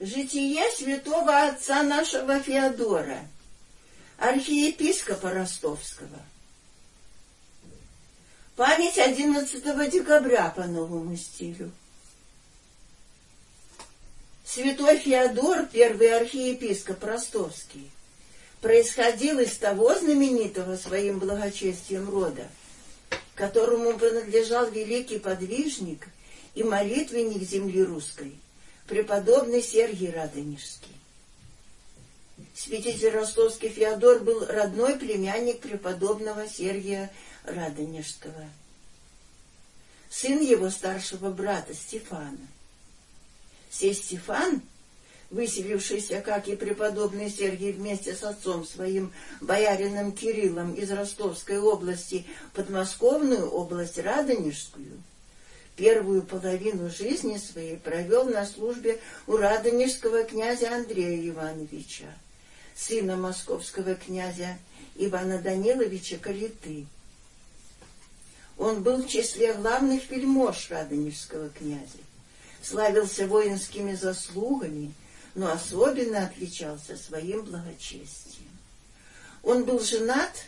Житие святого отца нашего Феодора, архиепископа Ростовского. Память 11 декабря по новому стилю. Святой Феодор, первый архиепископ Ростовский, происходил из того знаменитого своим благочестием рода, которому принадлежал великий подвижник и молитвенник земли русской – преподобный Сергий Радонежский. Святитель Ростовский Феодор был родной племянник преподобного Сергия Радонежского, сын его старшего брата Стефана. Сей Стефан, выселившийся, как и преподобный Сергий, вместе с отцом своим, боярином Кириллом из Ростовской области, подмосковную область Радонежскую, первую половину жизни своей провел на службе у радонежского князя Андрея Ивановича, сына московского князя Ивана Даниловича Калиты. Он был в числе главных вельмож радонежского князя, славился воинскими заслугами, но особенно отличался своим благочестием. Он был женат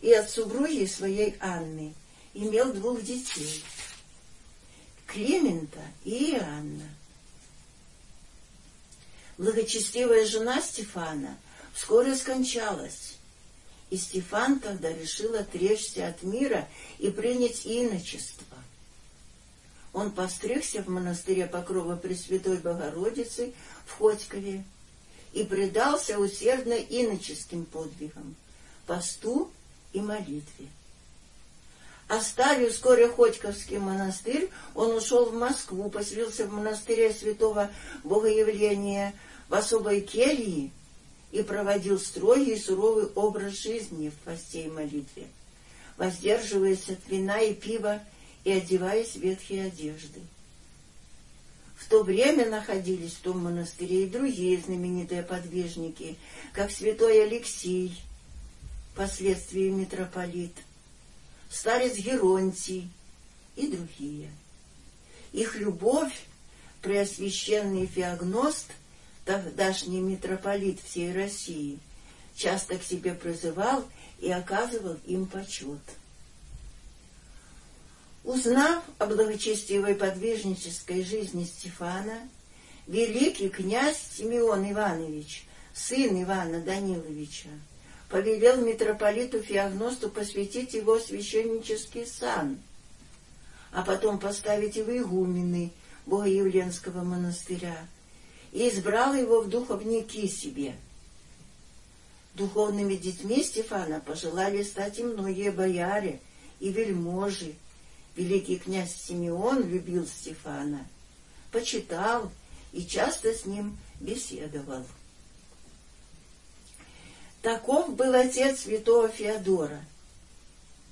и от супруги своей Анны имел двух детей — Клемента и Иоанна. Благочестивая жена Стефана вскоре скончалась, и Стефан тогда решил отречься от мира и принять иночество. Он постригся в монастыре Покрова Пресвятой Богородицы в Ходькове и предался усердно иноческим подвигам, посту и молитве. Оставив вскоре Ходьковский монастырь, он ушел в Москву, поселился в монастыре святого Богоявления в особой келье и проводил строгий и суровый образ жизни в посте и молитве, воздерживаясь от вина и пива и одеваясь в ветхие одежды. В то время находились в том монастыре и другие знаменитые подвижники, как святой Алексей, впоследствии митрополит – старец Геронтий и другие. Их любовь преосвященный Феогност, тогдашний митрополит всей России, часто к себе призывал и оказывал им почет. Узнав о благочестивой подвижнической жизни Стефана, великий князь Симеон Иванович, сын Ивана Даниловича, повелел митрополиту Феогносту посвятить его священнический сан, а потом поставить его игумены Богоявленского монастыря, и избрал его в духовники себе. Духовными детьми Стефана пожелали стать и многие бояре и вельможи. Великий князь Симеон любил Стефана, почитал и часто с ним беседовал. Таков был отец святого Феодора,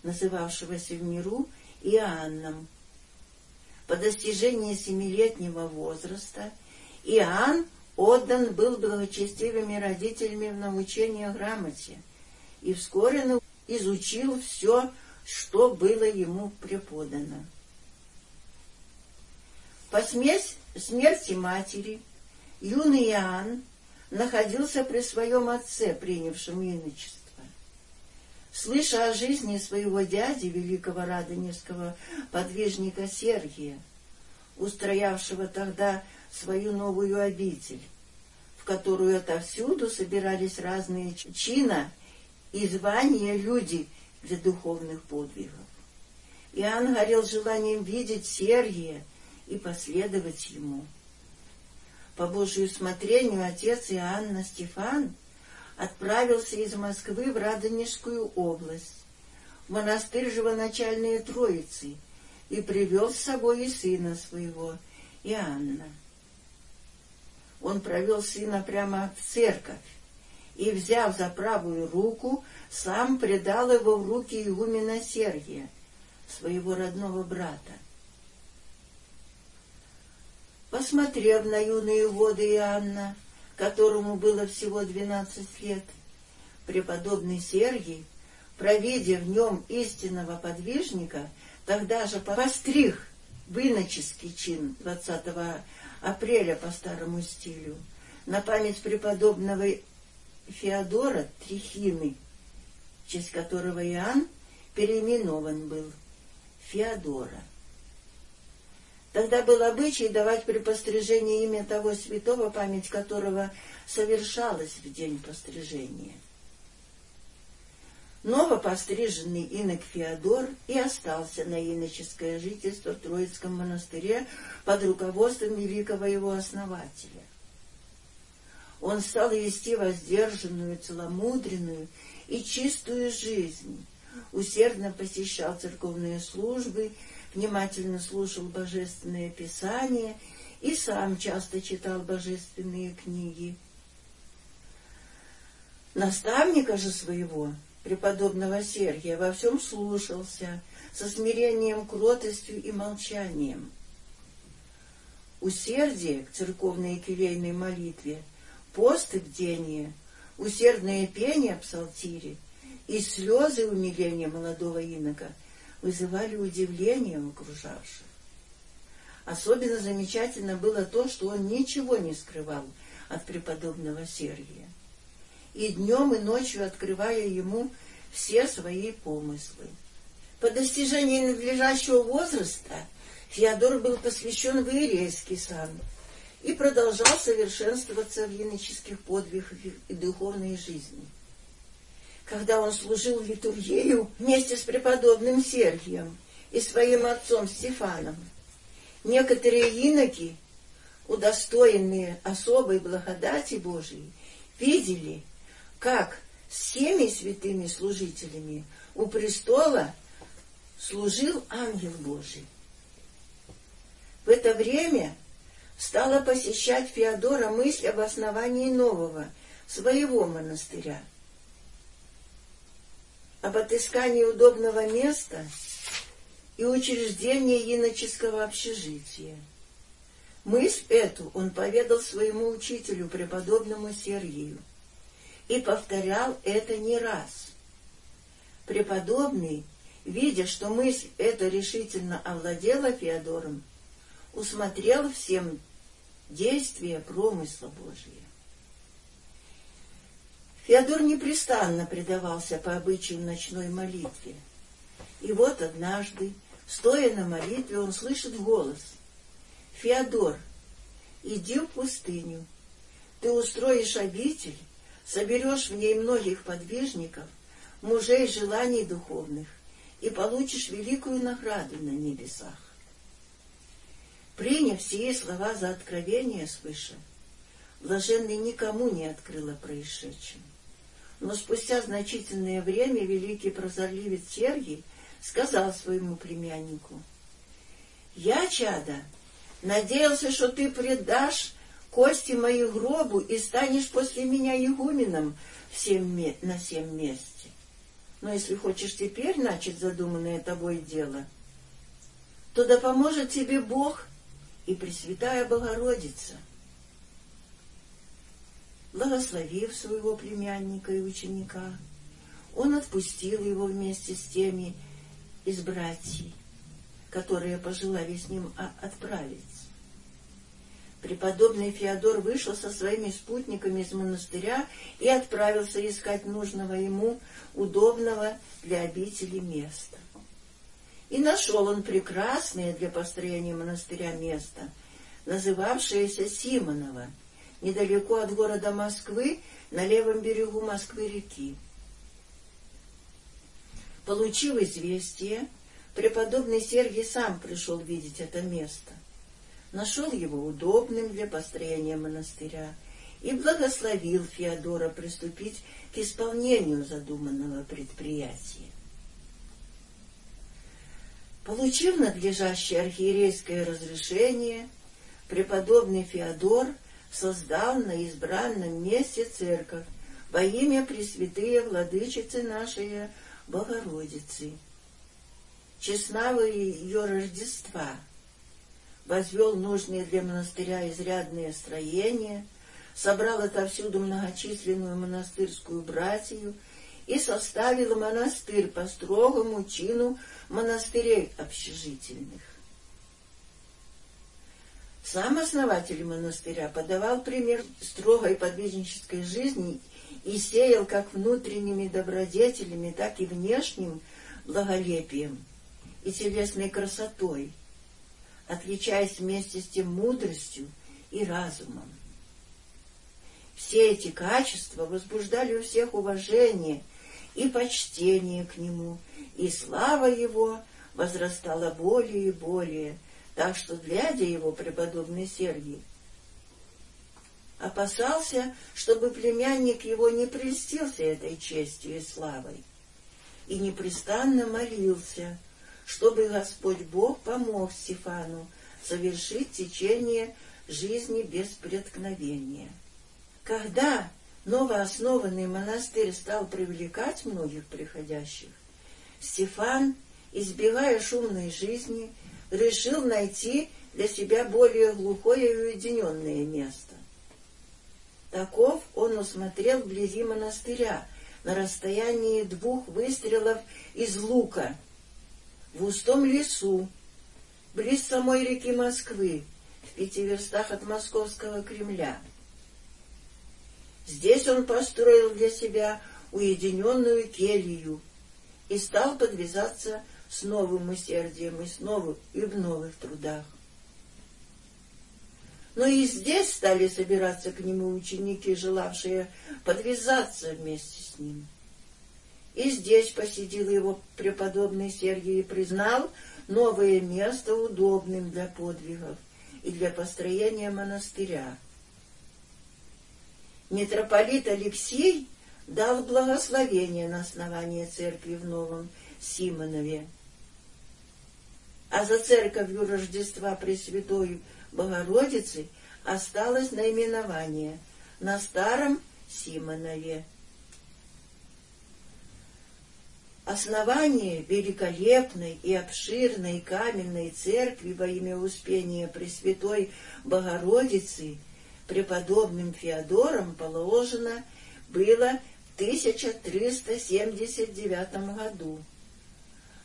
называвшегося в миру Иоанном. По достижении семилетнего возраста Иоанн отдан был благочестивыми родителями в научение грамоте и вскоре изучил все, что было ему преподано. По смерти матери юный Иоанн находился при своем отце, принявшем иночество. Слыша о жизни своего дяди, великого радонежского подвижника Сергия, устроявшего тогда свою новую обитель, в которую отовсюду собирались разные чина и звания люди для духовных подвигов. Иоанн горел желанием видеть Сергия и последовать ему — по Божию смотрению отец Иоанна Стефан отправился из Москвы в Радонежскую область, в монастырь Живоначальные Троицы, и привел с собой и сына своего, Иоанна. Он провел сына прямо в церковь и, взяв за правую руку, сам предал его в руки игумена Сергия, своего родного брата. Посмотрев на юные воды Иоанна, которому было всего двенадцать лет, преподобный Сергий, провидя в нем истинного подвижника, тогда же постриг в иноческий чин 20 апреля по старому стилю на память преподобного Феодора Трихины, в честь которого Иоанн переименован был Феодора. Тогда был обычай давать при пострижении имя того святого, память которого совершалась в день пострижения. Новопостриженный инок Феодор и остался на иноческое жительство в Троицком монастыре под руководством великого его основателя. Он стал вести воздержанную, целомудренную и чистую жизнь, усердно посещал церковные службы, внимательно слушал божественное писание и сам часто читал божественные книги. Наставника же своего преподобного Сергия во всем слушался, со смирением, кротостью и молчанием. Усердие к церковной и келейной молитве, пост и бдение, усердное пение псалтири и слезы умиления молодого инока вызывали удивление у окружавших. Особенно замечательно было то, что он ничего не скрывал от преподобного Сергия и днем и ночью открывая ему все свои помыслы. По достижении надлежащего возраста Феодор был посвящен в Иерейский сан и продолжал совершенствоваться в янических подвигах и духовной жизни. Когда он служил литургию вместе с преподобным Сергием и своим отцом Стефаном, некоторые иноки, удостоенные особой благодати Божией, видели, как с всеми святыми служителями у престола служил ангел Божий. В это время стала посещать Феодора мысль об основании нового, своего монастыря, об отыскании удобного места и учреждении иноческого общежития. Мысль эту он поведал своему учителю, преподобному Сергию и повторял это не раз. Преподобный, видя, что мысль эта решительно овладела Феодором, усмотрел всем действия промысла Божия. Феодор непрестанно предавался по обычаю ночной молитве. И вот однажды, стоя на молитве, он слышит голос. «Феодор, иди в пустыню, ты устроишь обитель, соберешь в ней многих подвижников, мужей желаний духовных, и получишь великую награду на небесах. Приняв сие слова за откровение свыше, блаженный никому не открыл о происшедшем. Но спустя значительное время великий прозорливец Сергий сказал своему племяннику, «Я, чада, надеялся, что ты предашь кости мои гробу, и станешь после меня игуменом всем на всем месте. Но если хочешь теперь начать задуманное тобой дело, то да поможет тебе Бог и Пресвятая Богородица. Благословив своего племянника и ученика, он отпустил его вместе с теми из братьев, которые пожелали с ним отправиться. Преподобный Феодор вышел со своими спутниками из монастыря и отправился искать нужного ему, удобного для обители места. И нашел он прекрасное для построения монастыря место, называвшееся Симоново, недалеко от города Москвы, на левом берегу Москвы-реки. Получив известие, преподобный Сергий сам пришел видеть это место — нашел его удобным для построения монастыря и благословил Феодора приступить к исполнению задуманного предприятия. Получив надлежащее архиерейское разрешение, преподобный Феодор создал на избранном месте церковь во имя Пресвятые Владычицы нашей Богородицы. Честного ее Рождества — возвел нужные для монастыря изрядные строения, собрал отовсюду многочисленную монастырскую братью и составил монастырь по строгому чину монастырей общежительных. Сам основатель монастыря подавал пример строгой подвижнической жизни и сеял как внутренними добродетелями, так и внешним благолепием и телесной красотой, отличаясь вместе с тем мудростью и разумом. Все эти качества возбуждали у всех уважение и почтение к нему, и слава его возрастала более и более, так что, глядя его, преподобный Сергий опасался, чтобы племянник его не прельстился этой честью и славой, и непрестанно молился, чтобы Господь Бог помог Стефану совершить течение жизни без преткновения. Когда новооснованный монастырь стал привлекать многих приходящих, Стефан, избегая шумной жизни, решил найти для себя более глухое и уединенное место. Таков он усмотрел вблизи монастыря, на расстоянии двух выстрелов из лука, в густом лесу, близ самой реки Москвы, в пяти верстах от московского Кремля. Здесь он построил для себя уединенную келью и стал подвязаться с новым усердием и снова и в новых трудах. Но и здесь стали собираться к нему ученики, желавшие подвязаться вместе с ним. И здесь посетил его преподобный Сергий и признал новое место удобным для подвигов и для построения монастыря. Митрополит Алексей дал благословение на основание церкви в Новом Симонове, а за церковью Рождества Пресвятой Богородицы осталось наименование на старом Симонове. Основание великолепной и обширной каменной церкви во имя Успения Пресвятой Богородицы преподобным Феодором положено было в 1379 году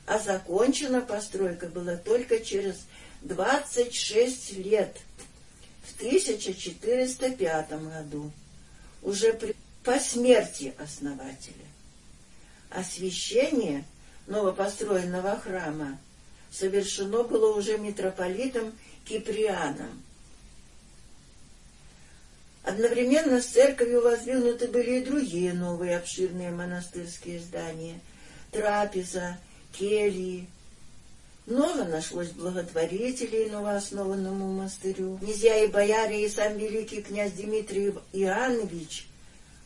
а закончена постройка была только через 26 лет, в 1405 году, уже при, по смерти основателя. Освящение новопостроенного храма совершено было уже митрополитом Киприаном. Одновременно с церковью воздвигнуты были и другие новые обширные монастырские здания — трапеза, кельи. Много нашлось благотворителей новооснованному монастырю. Князья и бояре, и сам великий князь Дмитрий Иоаннович,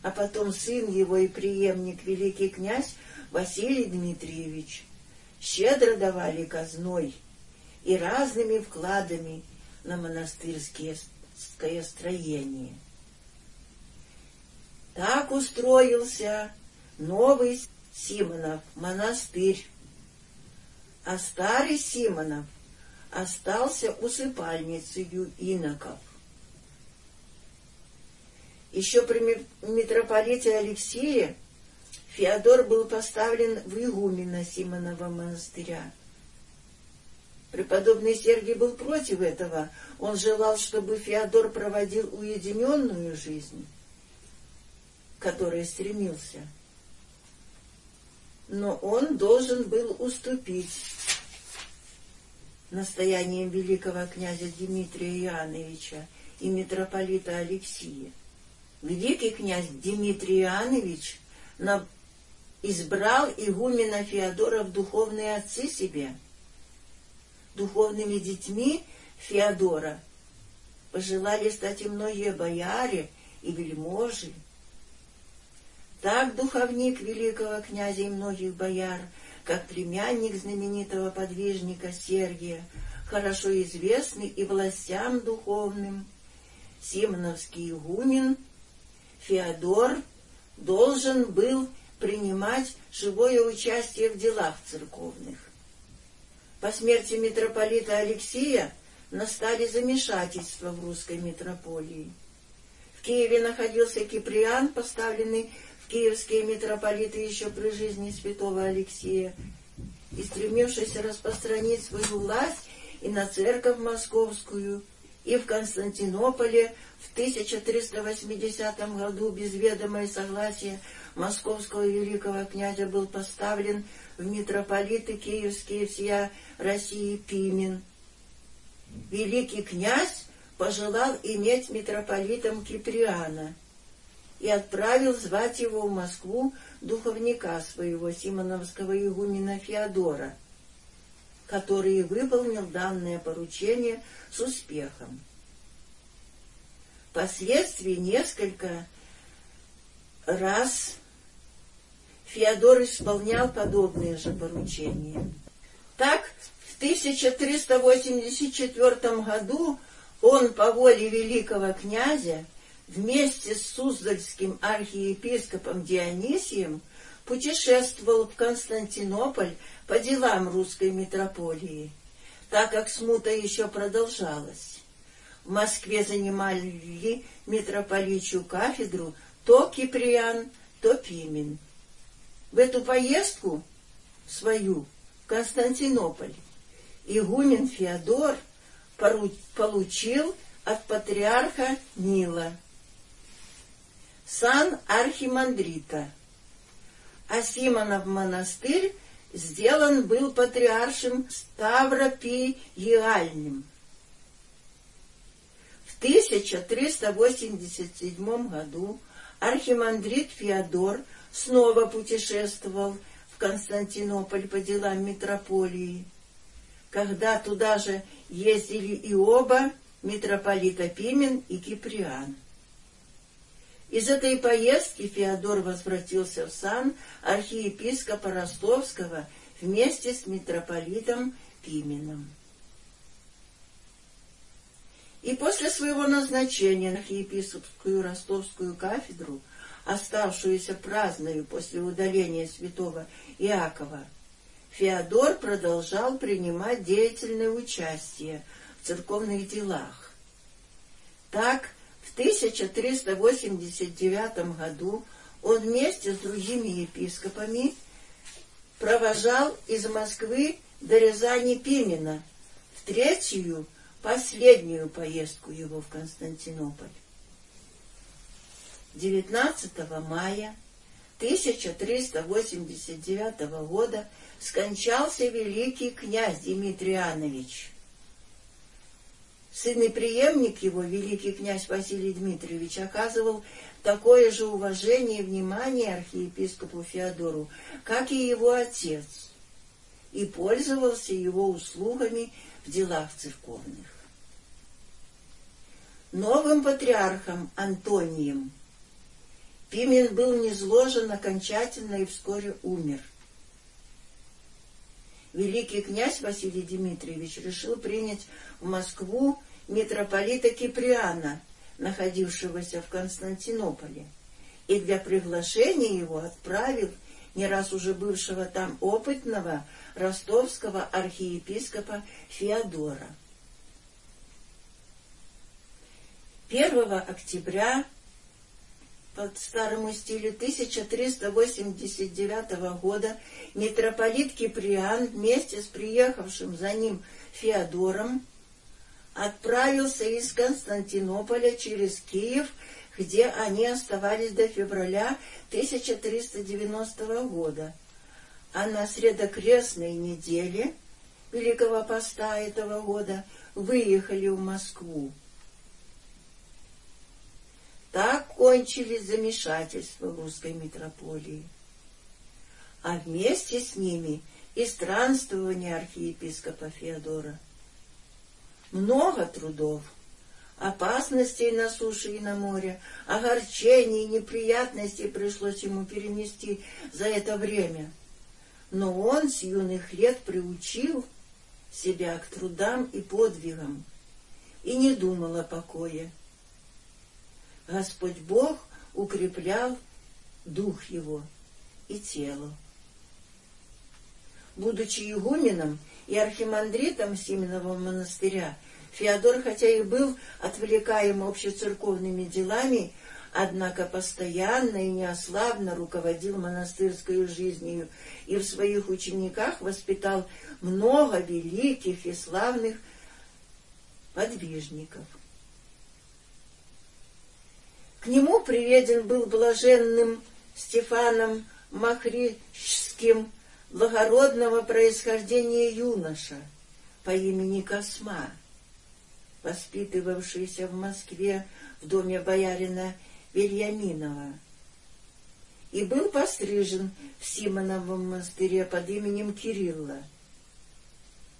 а потом сын его и преемник, великий князь Василий Дмитриевич, щедро давали казной и разными вкладами на монастырское строение. Так устроился новый Симонов монастырь а старый Симонов остался усыпальницею иноков. Еще при митрополите Алексее Феодор был поставлен в игумена Симонова монастыря. Преподобный Сергий был против этого. Он желал, чтобы Феодор проводил уединенную жизнь, к которой стремился. Но он должен был уступить настоянием великого князя Дмитрия Иоанновича и митрополита Алексия. Великий князь Дмитрий Иоаннович избрал игумена Феодора в духовные отцы себе. Духовными детьми Феодора пожелали стать и многие бояре и вельможи. Так духовник великого князя и многих бояр — как племянник знаменитого подвижника Сергия, хорошо известный и властям духовным, Симоновский игумен Феодор должен был принимать живое участие в делах церковных. По смерти митрополита Алексея настали замешательства в русской митрополии. В Киеве находился Киприан, поставленный киевские митрополиты еще при жизни святого Алексея, и стремившийся распространить свою власть и на церковь московскую, и в Константинополе в 1380 году без ведома и согласия московского великого князя был поставлен в митрополиты киевские всея России Пимен. Великий князь пожелал иметь митрополитом Киприана и отправил звать его в Москву духовника своего симоновского игумена Феодора, который выполнил данное поручение с успехом. Впоследствии несколько раз Феодор исполнял подобные же поручения. Так, в 1384 году он по воле великого князя вместе с Суздальским архиепископом Дионисием путешествовал в Константинополь по делам русской митрополии, так как смута еще продолжалась. В Москве занимали митрополичью кафедру то Киприан, то Пимен. В эту поездку свою в Константинополь игумен Феодор получил от патриарха Нила сан архимандрита, а Симонов монастырь сделан был патриаршим Ставропиеальным. В 1387 году архимандрит Феодор снова путешествовал в Константинополь по делам митрополии, когда туда же ездили и оба митрополита Пимен и Киприан. Из этой поездки Феодор возвратился в сан архиепископа Ростовского вместе с митрополитом Пименом. И после своего назначения на архиепископскую ростовскую кафедру, оставшуюся праздною после удаления святого Иакова, Феодор продолжал принимать деятельное участие в церковных делах. Так, в 1389 году он вместе с другими епископами провожал из Москвы до Рязани Пимена в третью, последнюю поездку его в Константинополь. 19 мая 1389 года скончался великий князь Дмитрий Иванович Сын и преемник его, великий князь Василий Дмитриевич, оказывал такое же уважение и внимание архиепископу Феодору, как и его отец, и пользовался его услугами в делах церковных. Новым патриархом Антонием Пимен был низложен окончательно и вскоре умер. Великий князь Василий Дмитриевич решил принять в Москву митрополита Киприана, находившегося в Константинополе, и для приглашения его отправил не раз уже бывшего там опытного ростовского архиепископа Феодора. 1 октября по старому стилю 1389 года митрополит Киприан вместе с приехавшим за ним Феодором отправился из Константинополя через Киев, где они оставались до февраля 1390 года. А на средокрестной неделе Великого Поста этого года выехали в Москву. Так кончились замешательства русской митрополии. А вместе с ними и странствование архиепископа Феодора – много трудов, опасностей на суше и на море, огорчений и неприятностей пришлось ему перенести за это время. Но он с юных лет приучил себя к трудам и подвигам и не думал о покое. Господь Бог укреплял дух его и тело. Будучи игуменом, и архимандритом Сименова монастыря Феодор, хотя и был отвлекаем общецерковными делами, однако постоянно и неослабно руководил монастырской жизнью и в своих учениках воспитал много великих и славных подвижников. К нему приведен был блаженным Стефаном Махрическим благородного происхождения юноша по имени Косма, воспитывавшийся в Москве в доме боярина Вильяминова, и был пострижен в Симоновом монастыре под именем Кирилла.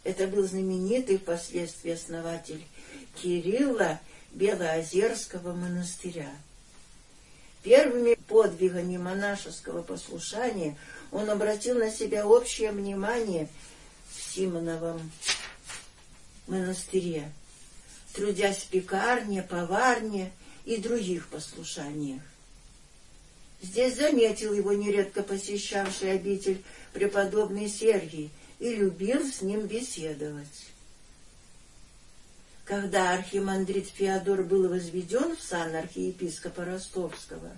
Это был знаменитый впоследствии основатель Кирилла Белоозерского монастыря. Первыми подвигами монашеского послушания он обратил на себя общее внимание в Симоновом монастыре, трудясь в пекарне, поварне и других послушаниях. Здесь заметил его нередко посещавший обитель преподобный Сергий и любил с ним беседовать. Когда архимандрит Феодор был возведен в сан архиепископа Ростовского,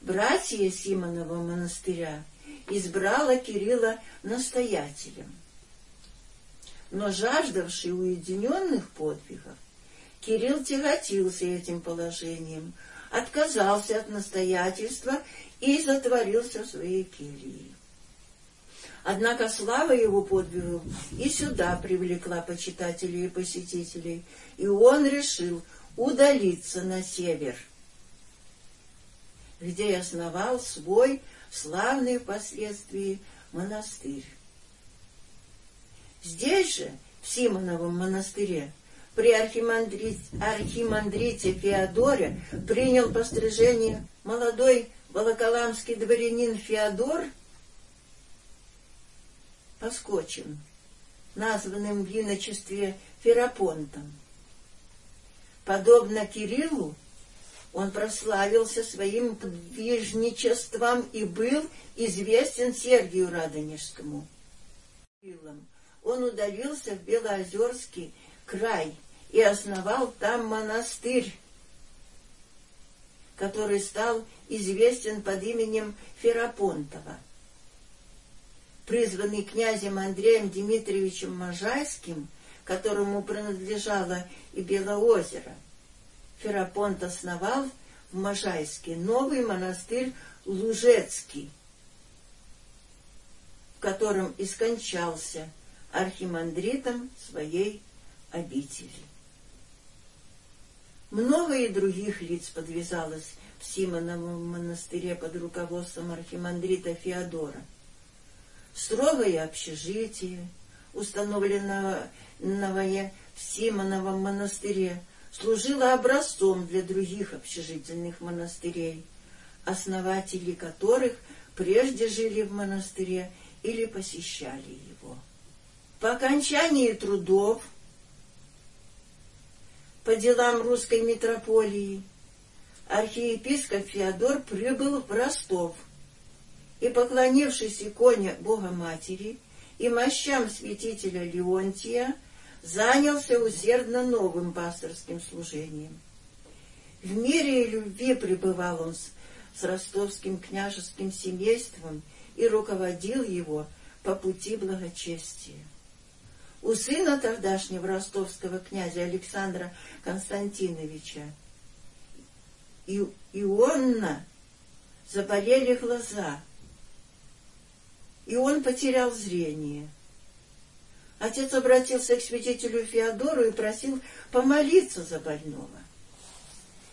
братья Симонова монастыря избрала Кирилла настоятелем. Но жаждавший уединенных подвигов, Кирилл тяготился этим положением, отказался от настоятельства и затворился в своей келье. Однако слава его подвигов и сюда привлекла почитателей и посетителей, и он решил удалиться на север, где основал свой славный впоследствии монастырь. Здесь же, в Симоновом монастыре, при архимандрите, архимандрите Феодоре принял пострижение молодой волоколамский дворянин Феодор Поскочин, названным в иночестве Ферапонтом. Подобно Кириллу, он прославился своим подвижничеством и был известен Сергию Радонежскому. Он удалился в Белоозерский край и основал там монастырь, который стал известен под именем Ферапонтова. Призванный князем Андреем Дмитриевичем Можайским, которому принадлежало и Белоозеро, Ферапонт основал в Можайске новый монастырь Лужецкий, в котором и скончался архимандритом своей обители. Много и других лиц подвязалось в Симоновом монастыре под руководством архимандрита Феодора. Строгое общежитие, установленное в Симоновом монастыре, служило образцом для других общежительных монастырей, основатели которых прежде жили в монастыре или посещали его. По окончании трудов по делам русской митрополии, архиепископ Феодор прибыл в Ростов и, поклонившись иконе Бога-Матери и мощам святителя Леонтия, занялся усердно новым пасторским служением. В мире и любви пребывал он с, с ростовским княжеским семейством и руководил его по пути благочестия. У сына тогдашнего ростовского князя Александра Константиновича и Ионна заболели глаза, и он потерял зрение. Отец обратился к святителю Феодору и просил помолиться за больного.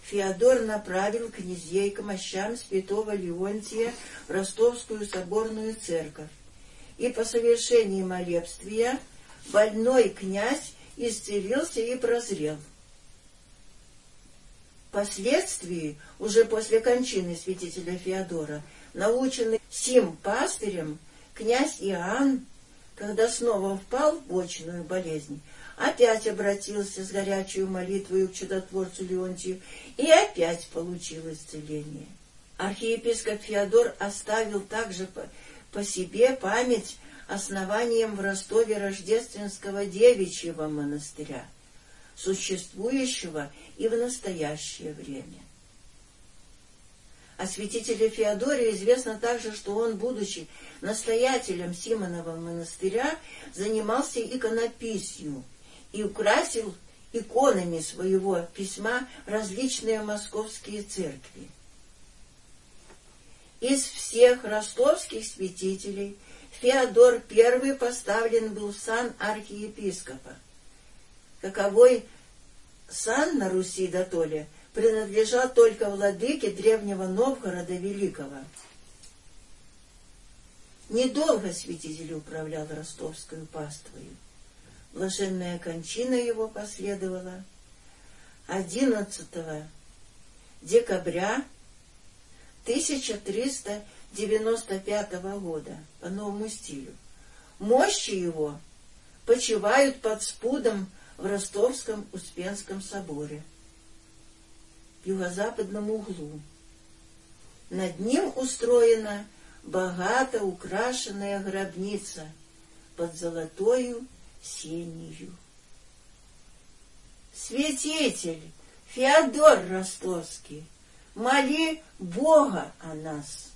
Феодор направил князей к мощам святого Леонтия в Ростовскую соборную церковь, и по совершении молебствия больной князь исцелился и прозрел. Впоследствии, уже после кончины святителя Феодора, наученный сим пастырем, князь Иоанн, когда снова впал в бочную болезнь, опять обратился с горячей молитвой к чудотворцу Леонтию и опять получил исцеление. Архиепископ Феодор оставил также по, по себе память основанием в Ростове Рождественского девичьего монастыря, существующего и в настоящее время. О святителе Феодоре известно также, что он, будучи настоятелем Симонова монастыря, занимался иконописью и украсил иконами своего письма различные московские церкви. Из всех ростовских святителей Феодор I поставлен был в сан архиепископа. Каковой сан на Руси дотоле принадлежал только владыке древнего Новгорода Великого. Недолго святитель управлял ростовскую паствою. Блаженная кончина его последовала 11 декабря 1395 года по новому стилю. Мощи его почивают под спудом в Ростовском Успенском соборе юго-западном углу. Над ним устроена богато украшенная гробница под золотою сенью. Святитель Феодор Ростовский, моли Бога о нас.